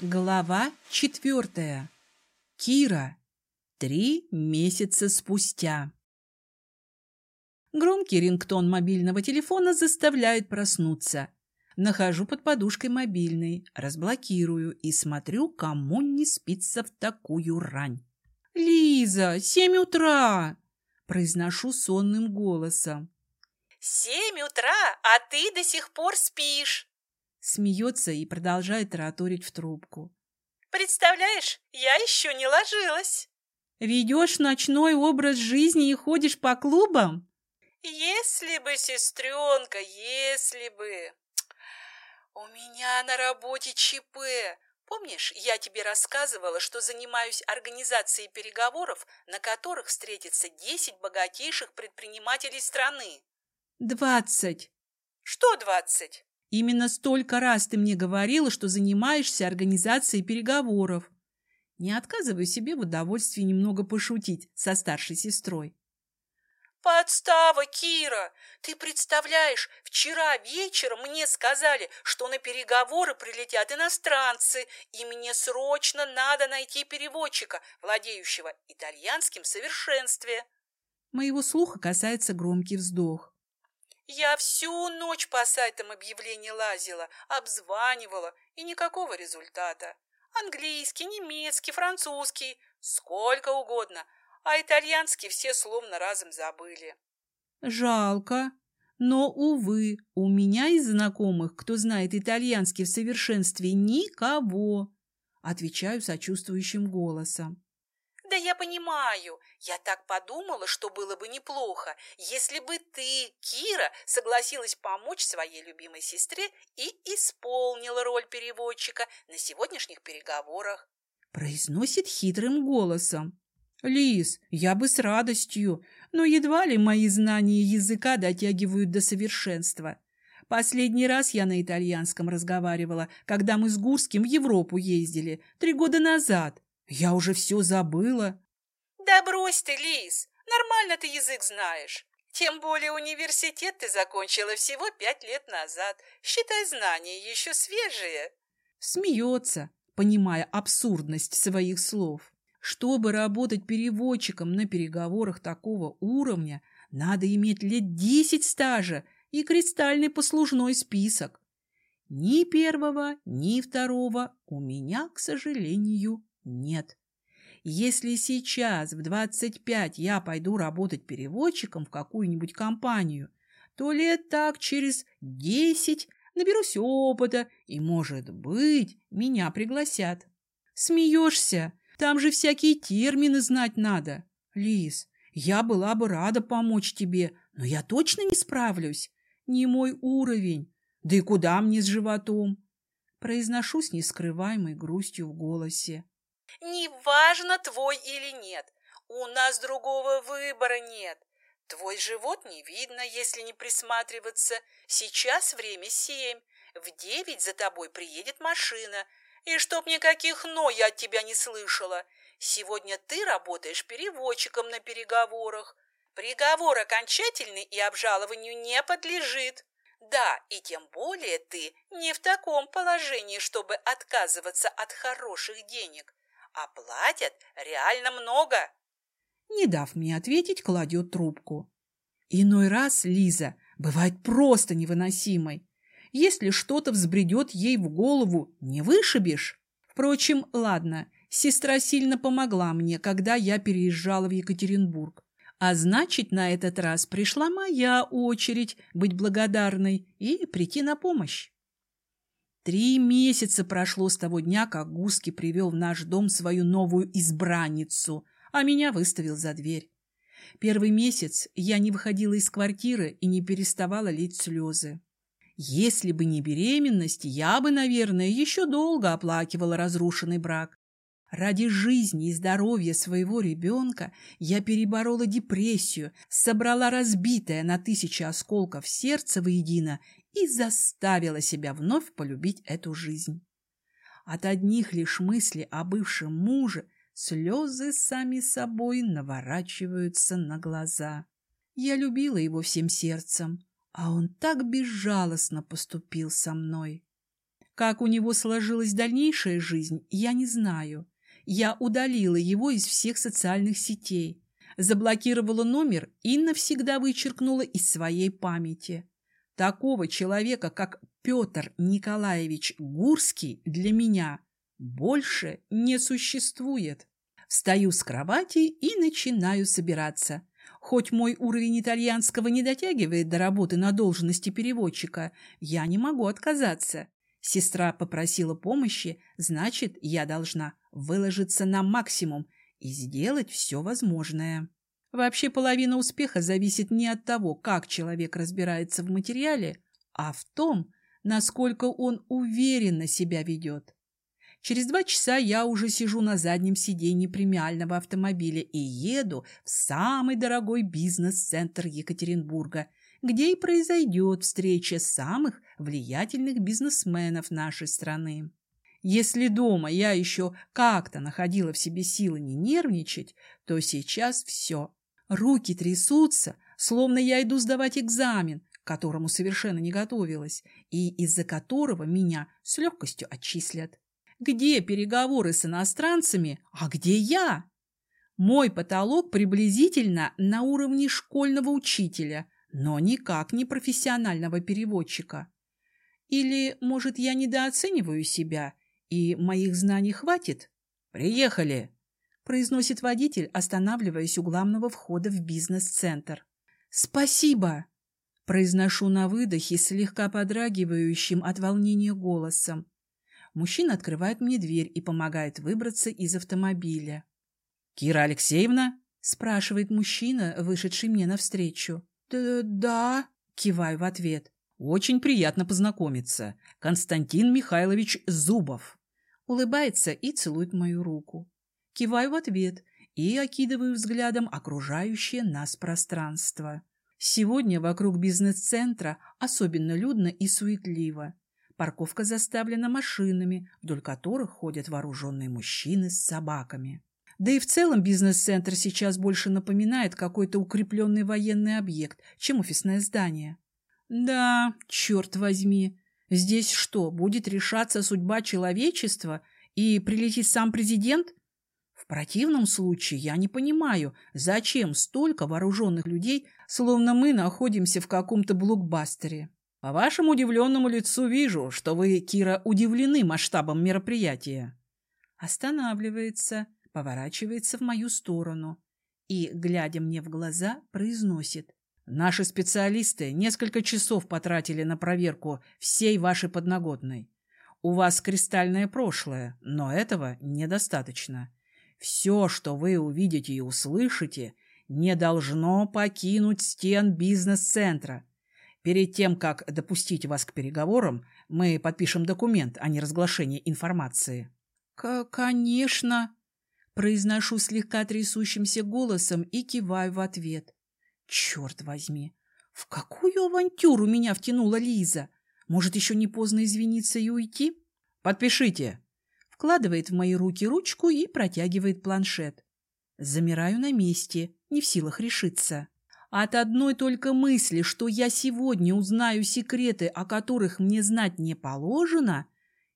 Глава четвертая. Кира. Три месяца спустя. Громкий рингтон мобильного телефона заставляет проснуться. Нахожу под подушкой мобильный, разблокирую и смотрю, кому не спится в такую рань. «Лиза, семь утра!» – произношу сонным голосом. «Семь утра, а ты до сих пор спишь!» Смеется и продолжает тараторить в трубку. «Представляешь, я еще не ложилась!» «Ведешь ночной образ жизни и ходишь по клубам?» «Если бы, сестренка, если бы!» «У меня на работе ЧП. Помнишь, я тебе рассказывала, что занимаюсь организацией переговоров, на которых встретится десять богатейших предпринимателей страны?» «Двадцать». «Что двадцать?» Именно столько раз ты мне говорила, что занимаешься организацией переговоров. Не отказываю себе в удовольствии немного пошутить со старшей сестрой. «Подстава, Кира! Ты представляешь, вчера вечером мне сказали, что на переговоры прилетят иностранцы, и мне срочно надо найти переводчика, владеющего итальянским в совершенстве». Моего слуха касается громкий вздох. Я всю ночь по сайтам объявлений лазила, обзванивала, и никакого результата. Английский, немецкий, французский, сколько угодно, а итальянский все словно разом забыли. Жалко. Но, увы, у меня из знакомых, кто знает итальянский в совершенстве, никого. Отвечаю сочувствующим голосом. Да я понимаю. Я так подумала, что было бы неплохо, если бы ты, Кира, согласилась помочь своей любимой сестре и исполнила роль переводчика на сегодняшних переговорах. Произносит хитрым голосом. Лис, я бы с радостью, но едва ли мои знания языка дотягивают до совершенства. Последний раз я на итальянском разговаривала, когда мы с Гурским в Европу ездили, три года назад. Я уже все забыла. Да брось ты, Лис, нормально ты язык знаешь. Тем более университет ты закончила всего пять лет назад. Считай, знания еще свежие. Смеется, понимая абсурдность своих слов. Чтобы работать переводчиком на переговорах такого уровня, надо иметь лет десять стажа и кристальный послужной список. Ни первого, ни второго у меня, к сожалению, нет. Если сейчас в 25 я пойду работать переводчиком в какую-нибудь компанию, то лет так через 10 наберусь опыта, и, может быть, меня пригласят. Смеешься? Там же всякие термины знать надо. Лис, я была бы рада помочь тебе, но я точно не справлюсь. Не мой уровень. Да и куда мне с животом? Произношу с нескрываемой грустью в голосе. Неважно, твой или нет. У нас другого выбора нет. Твой живот не видно, если не присматриваться. Сейчас время семь. В девять за тобой приедет машина. И чтоб никаких «но» я от тебя не слышала. Сегодня ты работаешь переводчиком на переговорах. Приговор окончательный и обжалованию не подлежит. Да, и тем более ты не в таком положении, чтобы отказываться от хороших денег а платят реально много. Не дав мне ответить, кладет трубку. Иной раз Лиза бывает просто невыносимой. Если что-то взбредет ей в голову, не вышибешь. Впрочем, ладно, сестра сильно помогла мне, когда я переезжала в Екатеринбург. А значит, на этот раз пришла моя очередь быть благодарной и прийти на помощь. Три месяца прошло с того дня, как Гуски привел в наш дом свою новую избранницу, а меня выставил за дверь. Первый месяц я не выходила из квартиры и не переставала лить слезы. Если бы не беременность, я бы, наверное, еще долго оплакивала разрушенный брак. Ради жизни и здоровья своего ребенка я переборола депрессию, собрала разбитое на тысячи осколков сердце воедино и заставила себя вновь полюбить эту жизнь. От одних лишь мыслей о бывшем муже слезы сами собой наворачиваются на глаза. Я любила его всем сердцем, а он так безжалостно поступил со мной. Как у него сложилась дальнейшая жизнь, я не знаю. Я удалила его из всех социальных сетей, заблокировала номер и навсегда вычеркнула из своей памяти. Такого человека, как Петр Николаевич Гурский, для меня больше не существует. Встаю с кровати и начинаю собираться. Хоть мой уровень итальянского не дотягивает до работы на должности переводчика, я не могу отказаться. Сестра попросила помощи, значит, я должна выложиться на максимум и сделать все возможное. Вообще половина успеха зависит не от того, как человек разбирается в материале, а в том, насколько он уверенно себя ведет. Через два часа я уже сижу на заднем сиденье премиального автомобиля и еду в самый дорогой бизнес-центр Екатеринбурга, где и произойдет встреча самых влиятельных бизнесменов нашей страны. Если дома я еще как-то находила в себе силы не нервничать, то сейчас все. Руки трясутся, словно я иду сдавать экзамен, к которому совершенно не готовилась, и из-за которого меня с легкостью отчислят. Где переговоры с иностранцами, а где я? Мой потолок приблизительно на уровне школьного учителя, но никак не профессионального переводчика. Или, может, я недооцениваю себя, и моих знаний хватит? Приехали, произносит водитель, останавливаясь у главного входа в бизнес-центр. Спасибо, произношу на выдохе слегка подрагивающим от волнения голосом. Мужчина открывает мне дверь и помогает выбраться из автомобиля. «Кира Алексеевна?» – спрашивает мужчина, вышедший мне навстречу. «Да», – киваю в ответ. «Очень приятно познакомиться. Константин Михайлович Зубов». Улыбается и целует мою руку. Киваю в ответ и окидываю взглядом окружающее нас пространство. Сегодня вокруг бизнес-центра особенно людно и суетливо. Парковка заставлена машинами, вдоль которых ходят вооруженные мужчины с собаками. Да и в целом бизнес-центр сейчас больше напоминает какой-то укрепленный военный объект, чем офисное здание. Да, черт возьми, здесь что, будет решаться судьба человечества и прилетит сам президент? В противном случае я не понимаю, зачем столько вооруженных людей, словно мы находимся в каком-то блокбастере. По вашему удивленному лицу вижу, что вы, Кира, удивлены масштабом мероприятия. Останавливается, поворачивается в мою сторону и, глядя мне в глаза, произносит. Наши специалисты несколько часов потратили на проверку всей вашей подноготной. У вас кристальное прошлое, но этого недостаточно. Все, что вы увидите и услышите, не должно покинуть стен бизнес-центра – Перед тем, как допустить вас к переговорам, мы подпишем документ о неразглашении информации. К «Конечно!» Произношу слегка трясущимся голосом и киваю в ответ. «Черт возьми! В какую авантюру меня втянула Лиза? Может, еще не поздно извиниться и уйти?» «Подпишите!» Вкладывает в мои руки ручку и протягивает планшет. Замираю на месте, не в силах решиться. От одной только мысли, что я сегодня узнаю секреты, о которых мне знать не положено,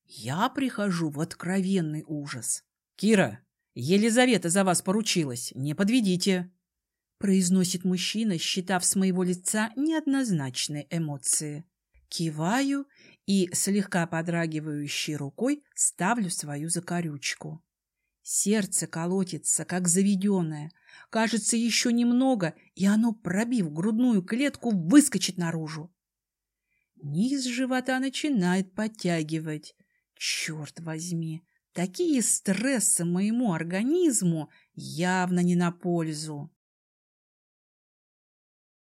я прихожу в откровенный ужас. «Кира, Елизавета за вас поручилась, не подведите!» произносит мужчина, считав с моего лица неоднозначные эмоции. Киваю и, слегка подрагивающей рукой, ставлю свою закорючку. Сердце колотится, как заведенное – Кажется, еще немного, и оно, пробив грудную клетку, выскочит наружу. Низ живота начинает подтягивать. Черт возьми, такие стрессы моему организму явно не на пользу.